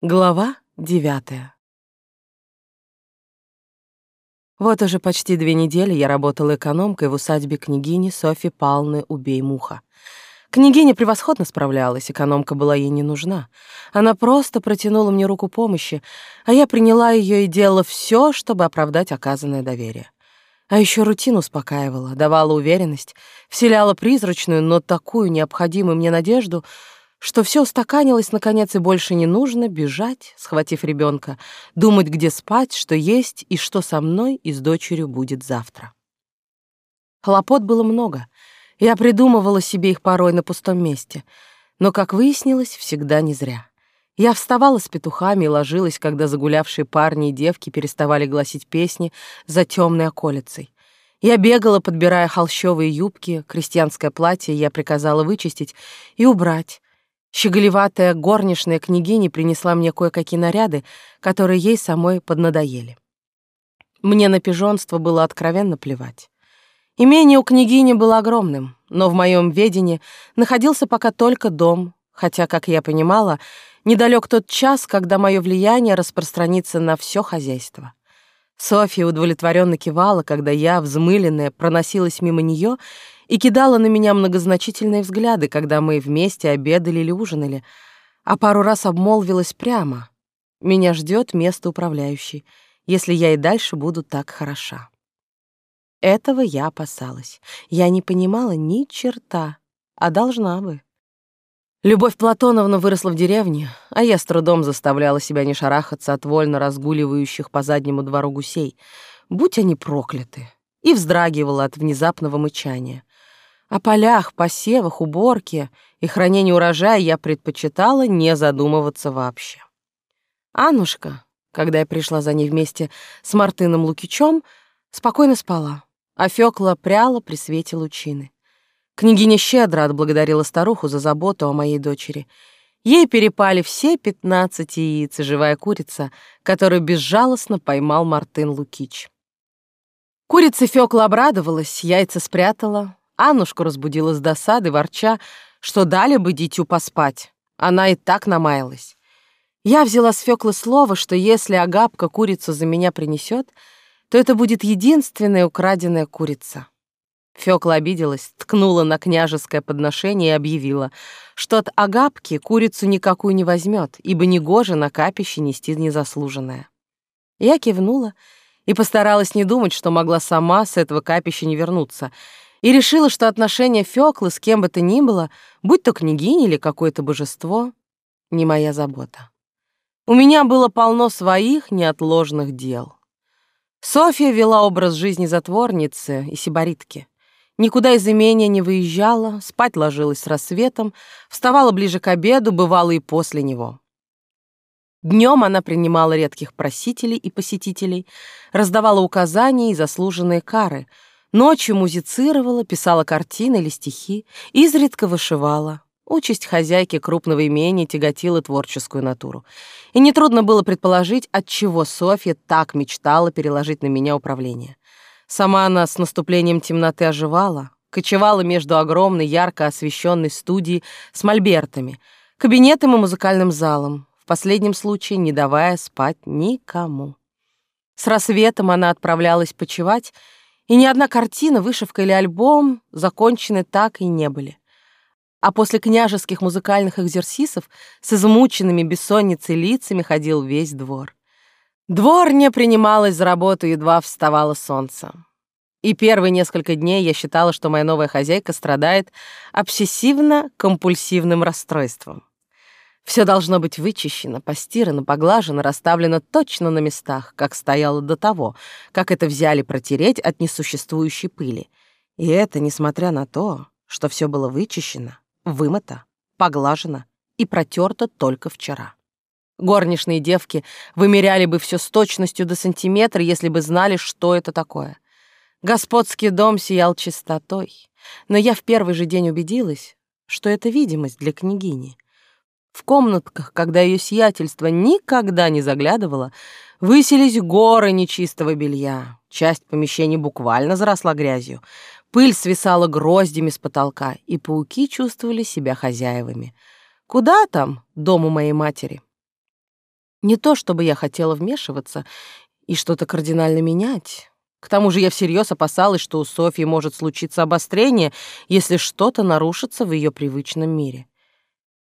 Глава девятая. Вот уже почти две недели я работала экономкой в усадьбе княгини Софьи Палны Убей-Муха. Княгиня превосходно справлялась, экономка была ей не нужна. Она просто протянула мне руку помощи, а я приняла ее и делала все, чтобы оправдать оказанное доверие. А еще рутину успокаивала, давала уверенность, вселяла призрачную, но такую необходимую мне надежду — что все устаканилось наконец и больше не нужно бежать, схватив ребенка, думать, где спать, что есть и что со мной и с дочерью будет завтра. Хлопот было много. Я придумывала себе их порой на пустом месте, но, как выяснилось, всегда не зря. Я вставала с петухами и ложилась, когда загулявшие парни и девки переставали гласить песни за темной околицей. Я бегала, подбирая холщовые юбки, крестьянское платье я приказала вычистить и убрать, Щеголеватая горничная княгиня принесла мне кое-какие наряды, которые ей самой поднадоели. Мне на пижонство было откровенно плевать. Имение у княгини было огромным, но в моем ведении находился пока только дом, хотя, как я понимала, недалек тот час, когда мое влияние распространится на все хозяйство. Софья удовлетворенно кивала, когда я, взмыленная, проносилась мимо нее и кидала на меня многозначительные взгляды, когда мы вместе обедали или ужинали, а пару раз обмолвилась прямо. Меня ждет место управляющей, если я и дальше буду так хороша. Этого я опасалась. Я не понимала ни черта, а должна бы. Любовь Платоновна выросла в деревне, а я с трудом заставляла себя не шарахаться от вольно разгуливающих по заднему двору гусей, будь они прокляты, и вздрагивала от внезапного мычания. О полях, посевах, уборке и хранении урожая я предпочитала не задумываться вообще. Аннушка, когда я пришла за ней вместе с Мартыном Лукичем, спокойно спала, а Фёкла пряла при свете лучины. Княгиня щедро отблагодарила старуху за заботу о моей дочери. Ей перепали все пятнадцать яиц и живая курица, которую безжалостно поймал Мартын Лукич. Курица Фёкла обрадовалась, яйца спрятала, Аннушку разбудила с досады, ворча, что дали бы дитю поспать. Она и так намаялась. Я взяла с Фёклы слово, что если Агапка курицу за меня принесет, то это будет единственная украденная курица. Фёкла обиделась, ткнула на княжеское подношение и объявила, что от Агапки курицу никакую не возьмет, ибо негоже на капище нести незаслуженное. Я кивнула и постаралась не думать, что могла сама с этого капища не вернуться, и решила, что отношения Фёклы с кем бы то ни было, будь то княгиня или какое-то божество, не моя забота. У меня было полно своих неотложных дел. Софья вела образ жизни затворницы и сибаритки. Никуда из имения не выезжала, спать ложилась с рассветом, вставала ближе к обеду, бывала и после него. Днем она принимала редких просителей и посетителей, раздавала указания и заслуженные кары, ночью музицировала, писала картины или стихи, изредка вышивала. Участь хозяйки крупного имения тяготила творческую натуру. И нетрудно было предположить, от чего Софья так мечтала переложить на меня управление. Сама она с наступлением темноты оживала, кочевала между огромной, ярко освещенной студией с мольбертами, кабинетом и музыкальным залом, в последнем случае не давая спать никому. С рассветом она отправлялась почевать, и ни одна картина, вышивка или альбом закончены так и не были. А после княжеских музыкальных экзерсисов с измученными бессонницей лицами ходил весь двор. Дворня принималась за работу, едва вставало солнце. И первые несколько дней я считала, что моя новая хозяйка страдает обсессивно-компульсивным расстройством. Все должно быть вычищено, постирано, поглажено, расставлено точно на местах, как стояло до того, как это взяли протереть от несуществующей пыли. И это несмотря на то, что все было вычищено, вымыто, поглажено и протерто только вчера. Горничные девки вымеряли бы все с точностью до сантиметра, если бы знали, что это такое. Господский дом сиял чистотой, но я в первый же день убедилась, что это видимость для княгини. В комнатках, когда ее сиятельство никогда не заглядывало, высились горы нечистого белья. Часть помещений буквально заросла грязью. Пыль свисала гроздями с потолка, и пауки чувствовали себя хозяевами. Куда там, дому моей матери? Не то, чтобы я хотела вмешиваться и что-то кардинально менять. К тому же я всерьез опасалась, что у Софьи может случиться обострение, если что-то нарушится в ее привычном мире.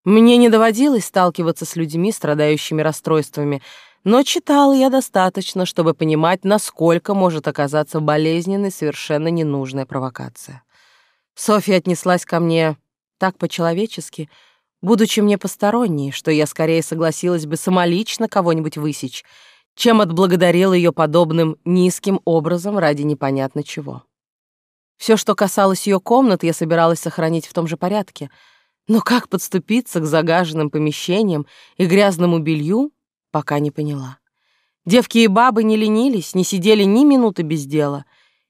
Мне не доводилось сталкиваться с людьми, страдающими расстройствами, но читала я достаточно, чтобы понимать, насколько может оказаться болезненной совершенно ненужная провокация. Софья отнеслась ко мне так по-человечески, будучи мне посторонней, что я скорее согласилась бы самолично кого-нибудь высечь, чем отблагодарила ее подобным низким образом ради непонятно чего. Все, что касалось ее комнат, я собиралась сохранить в том же порядке, но как подступиться к загаженным помещениям и грязному белью, пока не поняла. Девки и бабы не ленились, не сидели ни минуты без дела,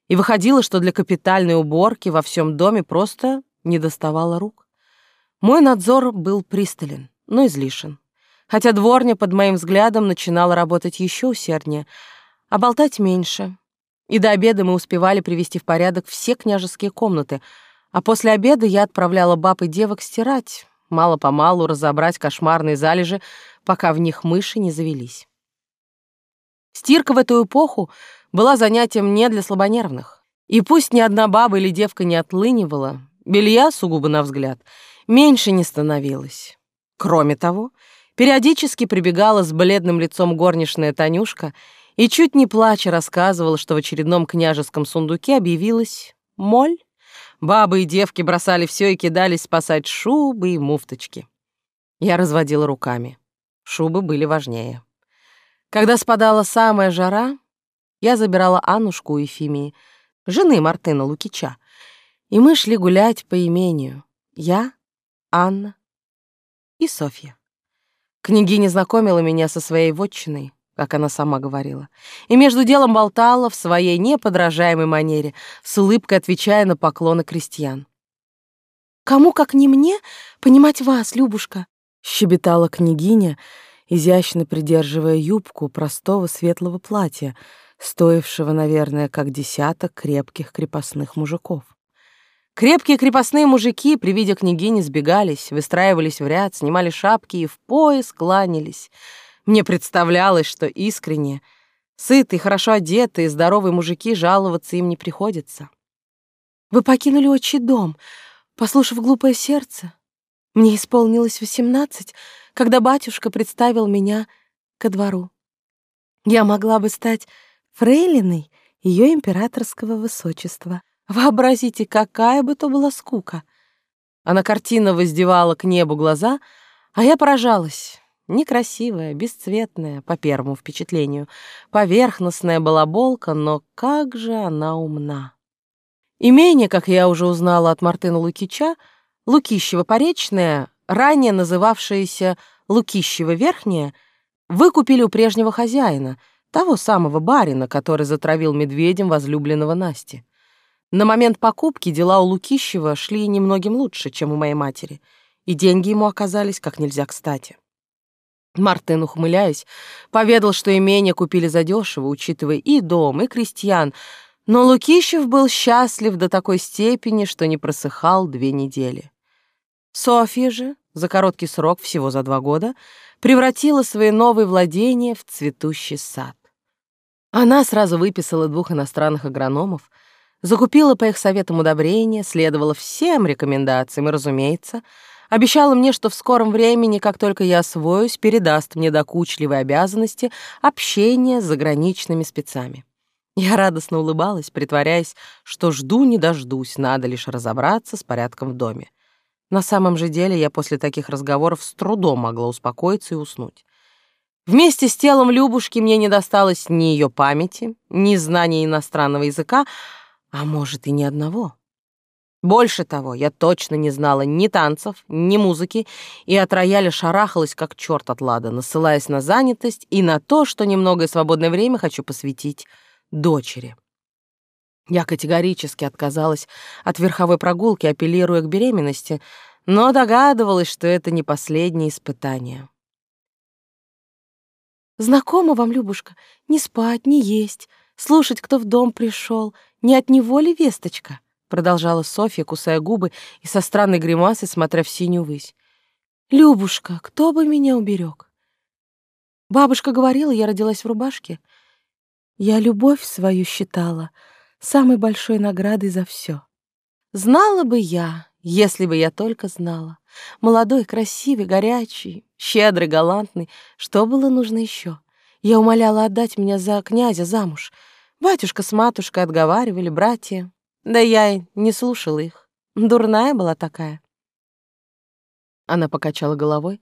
и выходило, что для капитальной уборки во всем доме просто не доставало рук. Мой надзор был пристален, но излишен. Хотя дворня под моим взглядом начинала работать еще усерднее, а болтать меньше. И до обеда мы успевали привести в порядок все княжеские комнаты, а после обеда я отправляла баб и девок стирать, мало-помалу разобрать кошмарные залежи, пока в них мыши не завелись. Стирка в эту эпоху была занятием не для слабонервных. И пусть ни одна баба или девка не отлынивала, белья, сугубо на взгляд, меньше не становилось. Кроме того, периодически прибегала с бледным лицом горничная Танюшка и чуть не плача рассказывала, что в очередном княжеском сундуке объявилась моль. Бабы и девки бросали все и кидались спасать шубы и муфточки. Я разводила руками. Шубы были важнее. Когда спадала самая жара, я забирала Аннушку у Ефимии, жены Мартына Лукича, и мы шли гулять по имению. Я, Анна и Софья. Княгиня знакомила меня со своей вотчиной, как она сама говорила, и между делом болтала в своей неподражаемой манере, с улыбкой отвечая на поклоны крестьян. «Кому, как не мне, понимать вас, Любушка?» — щебетала княгиня, изящно придерживая юбку простого светлого платья, стоившего, наверное, как десяток крепких крепостных мужиков. Крепкие крепостные мужики при виде княгини сбегались, выстраивались в ряд, снимали шапки и в пояс кланялись. Мне представлялось, что искренне, сытые, хорошо одетые, здоровые мужики жаловаться им не приходится. «Вы покинули отчий дом, послушав глупое сердце. Мне исполнилось восемнадцать, когда батюшка представил меня ко двору. Я могла бы стать фрейлиной ее императорского высочества». Вообразите, какая бы то была скука. Она картина воздевала к небу глаза, а я поражалась. Некрасивая, бесцветная, по первому впечатлению. Поверхностная балаболка, но как же она умна. Имение, как я уже узнала от Мартына Лукича, Лукищево-Поречное, ранее называвшееся Лукищево-Верхнее, выкупили у прежнего хозяина, того самого барина, который затравил медведем возлюбленного Насти. На момент покупки дела у Лукищева шли немногим лучше, чем у моей матери, и деньги ему оказались как нельзя кстати. Мартын, ухмыляясь, поведал, что имение купили задешево, учитывая и дом, и крестьян, но Лукищев был счастлив до такой степени, что не просыхал две недели. Софья же, за короткий срок, всего за два года, превратила свои новые владения в цветущий сад. Она сразу выписала двух иностранных агрономов, закупила по их советам удобрения, следовала всем рекомендациям и, разумеется, обещала мне, что в скором времени, как только я освоюсь, передаст мне докучливые обязанности общения с заграничными спецами. Я радостно улыбалась, притворяясь, что жду не дождусь, надо лишь разобраться с порядком в доме. На самом же деле я после таких разговоров с трудом могла успокоиться и уснуть. Вместе с телом Любушки мне не досталось ни ее памяти, ни знания иностранного языка, а может, и ни одного. Больше того, я точно не знала ни танцев, ни музыки, и от рояля шарахалась, как черт от лада, насылаясь на занятость и на то, что немногое свободное время хочу посвятить дочери. Я категорически отказалась от верховой прогулки, апеллируя к беременности, но догадывалась, что это не последнее испытание. «Знакомо вам, Любушка, не спать, не есть, слушать, кто в дом пришел, не от него ли весточка?» Продолжала Софья, кусая губы и со странной гримасой смотря в синюю высь. «Любушка, кто бы меня уберег? Бабушка говорила, я родилась в рубашке. Я любовь свою считала самой большой наградой за все. Знала бы я, если бы я только знала. Молодой, красивый, горячий, щедрый, галантный. Что было нужно еще? Я умоляла отдать меня за князя замуж. Батюшка с матушкой отговаривали, братья. Да я не слушала их. Дурная была такая. Она покачала головой,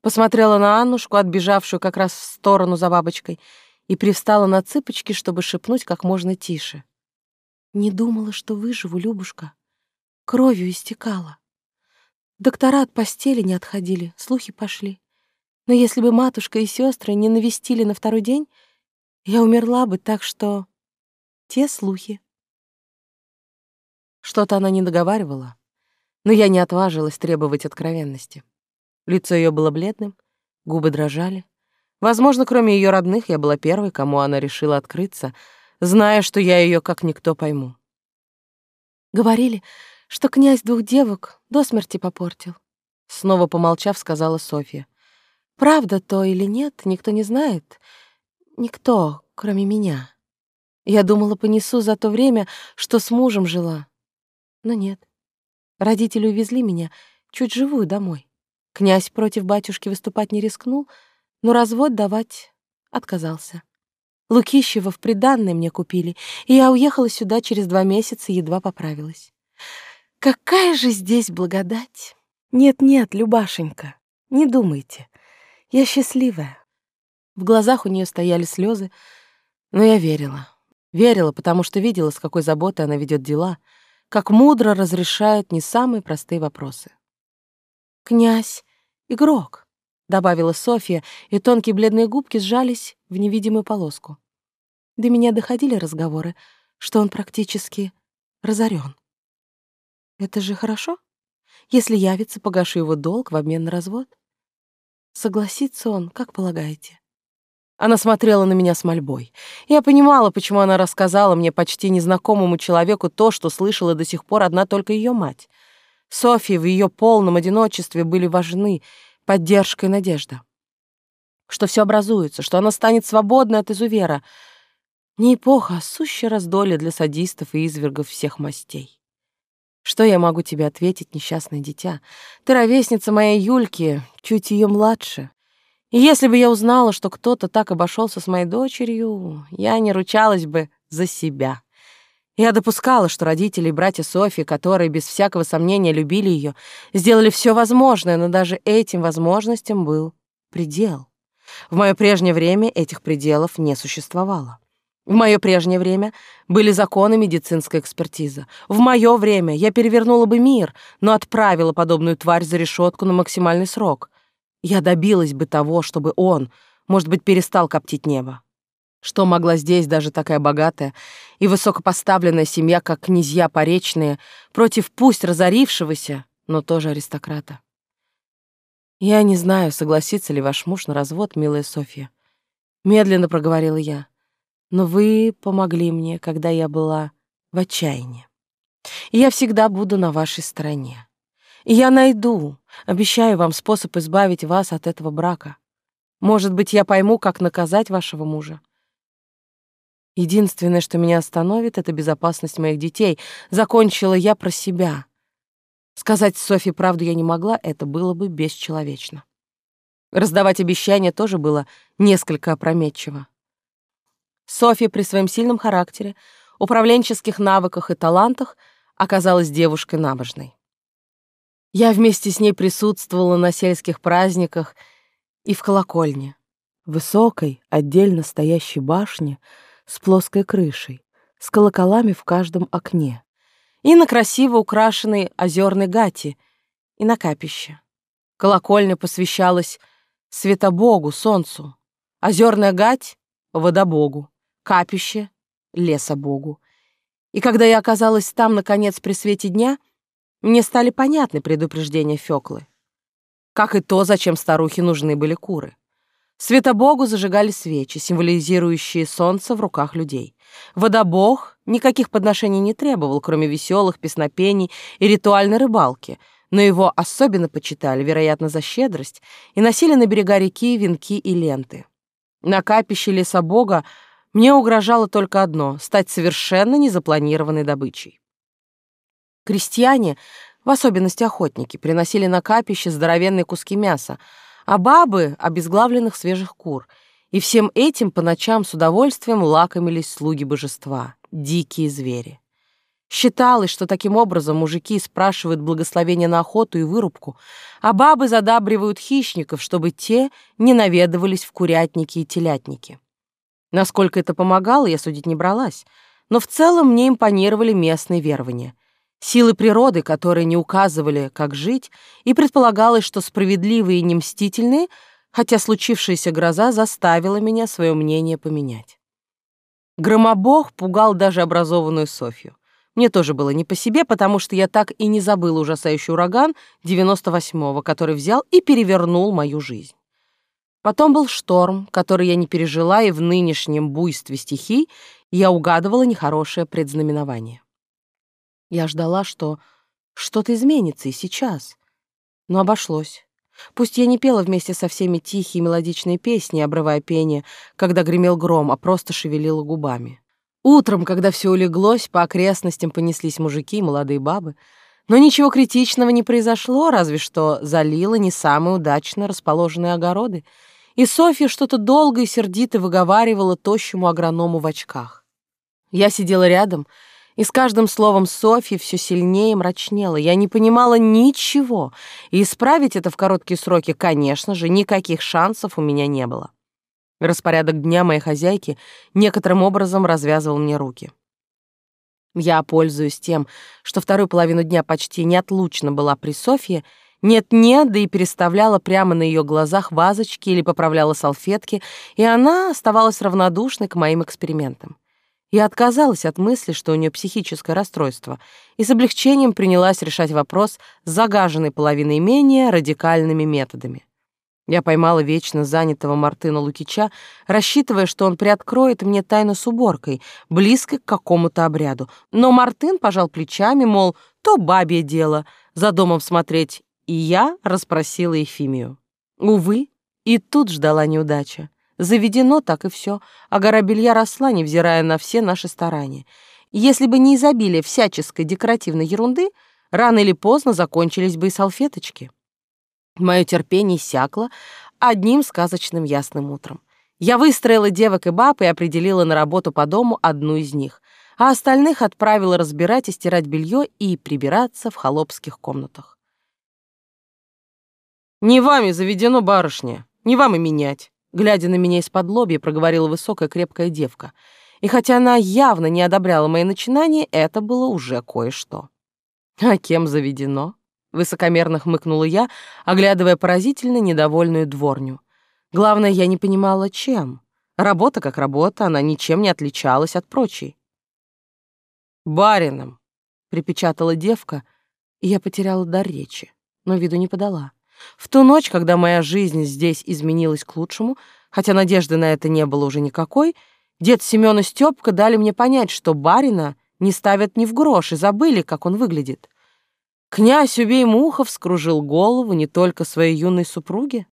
посмотрела на Аннушку, отбежавшую как раз в сторону за бабочкой, и привстала на цыпочки, чтобы шепнуть как можно тише. «Не думала, что выживу, Любушка. Кровью истекала. Доктора от постели не отходили, слухи пошли. Но если бы матушка и сестры не навестили на второй день, я умерла бы, так что... Те слухи. Что-то она не договаривала, но я не отважилась требовать откровенности. Лицо ее было бледным, губы дрожали. Возможно, кроме ее родных, я была первой, кому она решила открыться, зная, что я ее как никто пойму. Говорили, что князь двух девок до смерти попортил. Снова помолчав, сказала Софья. Правда то или нет, никто не знает. Никто, кроме меня. Я думала, понесу за то время, что с мужем жила. Но нет. Родители увезли меня чуть живую домой. Князь против батюшки выступать не рискнул, но развод давать отказался. Лукищева в приданное мне купили, и я уехала сюда через два месяца едва поправилась. Какая же здесь благодать! Нет-нет, Любашенька, не думайте. Я счастливая. В глазах у нее стояли слезы, но я верила. Верила, потому что видела, с какой заботой она ведет дела, как мудро разрешает не самые простые вопросы. «Князь — игрок», — добавила Софья, и тонкие бледные губки сжались в невидимую полоску. До меня доходили разговоры, что он практически разорен. Это же хорошо. Если явится, погашу его долг в обмен на развод. Согласится он, как полагаете? Она смотрела на меня с мольбой. Я понимала, почему она рассказала мне почти незнакомому человеку то, что слышала до сих пор одна только ее мать. Софье в ее полном одиночестве были важны поддержка и надежда. Что все образуется, что она станет свободной от изувера. Не эпоха, а сущая раздолье для садистов и извергов всех мастей. Что я могу тебе ответить, несчастное дитя? Ты ровесница моей Юльки, чуть ее младше. Если бы я узнала, что кто-то так обошелся с моей дочерью, я не ручалась бы за себя. Я допускала, что родители и братья Софьи, которые без всякого сомнения любили ее, сделали все возможное, но даже этим возможностям был предел. В мое прежнее время этих пределов не существовало. В мое прежнее время были законы медицинской экспертизы. В мое время я перевернула бы мир, но отправила подобную тварь за решетку на максимальный срок. Я добилась бы того, чтобы он, может быть, перестал коптить небо. Что могла здесь даже такая богатая и высокопоставленная семья, как князья Поречные, против пусть разорившегося, но тоже аристократа? Я не знаю, согласится ли ваш муж на развод, милая Софья. Медленно проговорила я но вы помогли мне, когда я была в отчаянии. И я всегда буду на вашей стороне. Я найду, обещаю вам, способ избавить вас от этого брака. Может быть, я пойму, как наказать вашего мужа. Единственное, что меня остановит, это безопасность моих детей. Закончила я про себя. Сказать Софье правду я не могла, это было бы бесчеловечно. Раздавать обещания тоже было несколько опрометчиво. Софья при своем сильном характере, управленческих навыках и талантах оказалась девушкой набожной. Я вместе с ней присутствовала на сельских праздниках и в колокольне, высокой, отдельно стоящей башне с плоской крышей, с колоколами в каждом окне, и на красиво украшенной озерной гати, и на капище. Колокольня посвящалась светобогу, солнцу, озерная гать — водобогу капище, леса Богу. И когда я оказалась там, наконец, при свете дня, мне стали понятны предупреждения Фёклы. Как и то, зачем старухе нужны были куры. Светобогу зажигали свечи, символизирующие солнце в руках людей. Водобог никаких подношений не требовал, кроме веселых песнопений и ритуальной рыбалки, но его особенно почитали, вероятно, за щедрость, и носили на берега реки венки и ленты. На капище леса Бога мне угрожало только одно — стать совершенно незапланированной добычей. Крестьяне, в особенности охотники, приносили на капище здоровенные куски мяса, а бабы — обезглавленных свежих кур. И всем этим по ночам с удовольствием лакомились слуги божества, дикие звери. Считалось, что таким образом мужики спрашивают благословения на охоту и вырубку, а бабы задабривают хищников, чтобы те не наведывались в курятники и телятники. Насколько это помогало, я судить не бралась, но в целом мне импонировали местные верования. Силы природы, которые не указывали, как жить, и предполагалось, что справедливые и немстительные, хотя случившаяся гроза заставила меня свое мнение поменять. Громобог пугал даже образованную Софью. Мне тоже было не по себе, потому что я так и не забыла ужасающий ураган 98-го, который взял и перевернул мою жизнь. Потом был шторм, который я не пережила, и в нынешнем буйстве стихий я угадывала нехорошее предзнаменование. Я ждала, что что-то изменится и сейчас, но обошлось. Пусть я не пела вместе со всеми тихие мелодичные песни, обрывая пение, когда гремел гром, а просто шевелила губами. Утром, когда все улеглось, по окрестностям понеслись мужики и молодые бабы. Но ничего критичного не произошло, разве что залило не самые удачно расположенные огороды. И Софья что-то долго и сердито выговаривала тощему агроному в очках. Я сидела рядом, и с каждым словом Софьи все сильнее мрачнела. Я не понимала ничего, и исправить это в короткие сроки, конечно же, никаких шансов у меня не было. Распорядок дня моей хозяйки некоторым образом развязывал мне руки. Я, пользуясь тем, что вторую половину дня почти неотлучно была при Софье, нет-нет, да и переставляла прямо на ее глазах вазочки или поправляла салфетки, и она оставалась равнодушной к моим экспериментам. Я отказалась от мысли, что у нее психическое расстройство, и с облегчением принялась решать вопрос с загаженной половиной имения радикальными методами. Я поймала вечно занятого Мартына Лукича, рассчитывая, что он приоткроет мне тайну с уборкой, близко к какому-то обряду. Но Мартын пожал плечами, мол, то бабье дело, за домом смотреть, и я расспросила Ефимию. Увы, и тут ждала неудача. Заведено так и все, а гора белья росла, невзирая на все наши старания. Если бы не изобилие всяческой декоративной ерунды, рано или поздно закончились бы и салфеточки. Мое терпение иссякло одним сказочным ясным утром. Я выстроила девок и баб и определила на работу по дому одну из них, а остальных отправила разбирать и стирать белье и прибираться в холопских комнатах. «Не вами заведено, барышня, не вам и менять», глядя на меня из-под лобья, проговорила высокая крепкая девка. И хотя она явно не одобряла мои начинания, это было уже кое-что. «А кем заведено?» Высокомерно хмыкнула я, оглядывая поразительно недовольную дворню. Главное, я не понимала, чем. Работа как работа, она ничем не отличалась от прочей. «Барином», — припечатала девка, и я потеряла дар речи, но виду не подала. В ту ночь, когда моя жизнь здесь изменилась к лучшему, хотя надежды на это не было уже никакой, дед Семён и Стёпка дали мне понять, что барина не ставят ни в грош и забыли, как он выглядит. Князь Убей Мухов скружил голову не только своей юной супруге,